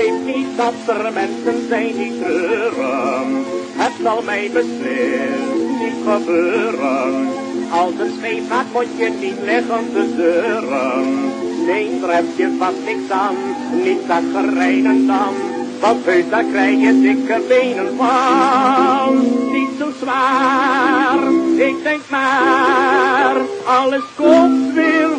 begrijp niet dat er mensen zijn die treuren. Het zal mij beslist niet gebeuren. Als een scheep gaat moet je niet liggen te zeuren. Nee, daar heb je vast niks aan, niet dat gerijden dan. Want heus daar krijg je dikke benen van. Niet zo zwaar, ik denk maar, alles komt weer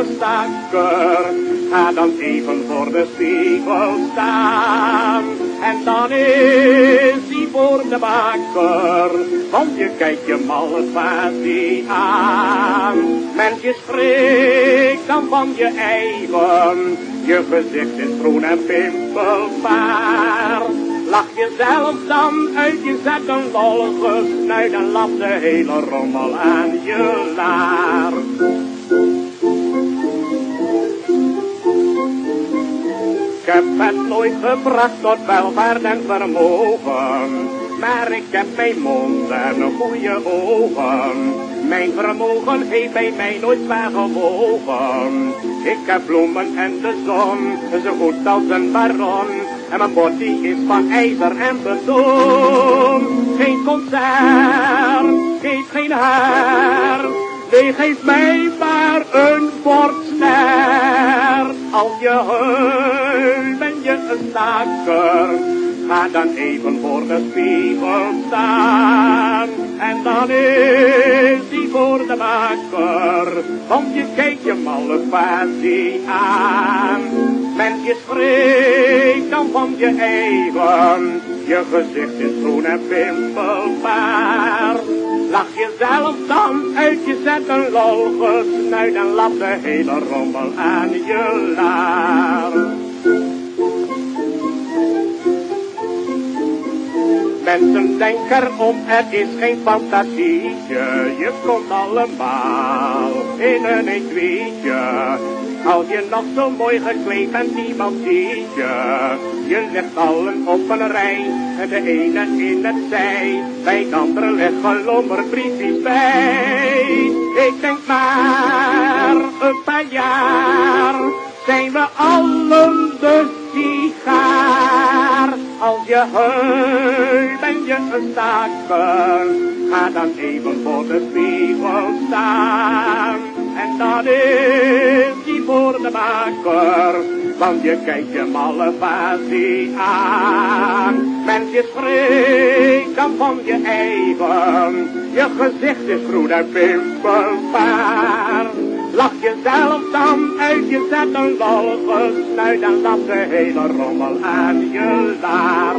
je gestaker, ga dan even voor de spiegel staan. En dan is hij voor de bakker, want je kijkt je malle fasie aan. Mens schrikt dan van je eigen, je gezicht is groen en pimpelbaar. Lach jezelf dan uit je zak een lollige snuit en lap de hele rommel aan je laar. Heb het nooit gebracht tot welvaart en vermogen. Maar ik heb mijn mond en goede ogen. Mijn vermogen heeft bij mij nooit zwaar gewogen. Ik heb bloemen en de zon, zo goed als een baron. En mijn body is van ijzer en beton. Geen concert, geeft geen haar. Nee, geef mij maar een bordster. Als je heus ben je een staker. Ga dan even voor de spiegel staan. En dan is die voor de maker. Want je kijkt je malle fasie aan. Mens je schrikt dan van je eigen. Je gezicht is groen en pimpelbaar. Lach jezelf dan uit je zet een lol gesnuit en lap de hele rommel aan je laar. Mensen denken erom, het is geen fantasietje, je komt allemaal in een etuietje. Als je nog zo mooi gekleed bent, niemand ziet je. Je ligt allen op een rij, de ene in het zij, bij het andere liggen lommerbriefjes bij. Ik denk maar, een paar jaar, zijn we allen de je heus ben je een staker, ga dan even voor de spiegel staan. En dan is die voor de maker, want je kijkt je malle fasie aan. Mens je schrikt dan van je eigen, je gezicht is groen en pimpelbaar. Lach jezelf dan uit je zet een lollige snuit en lap de hele rommel aan je laar.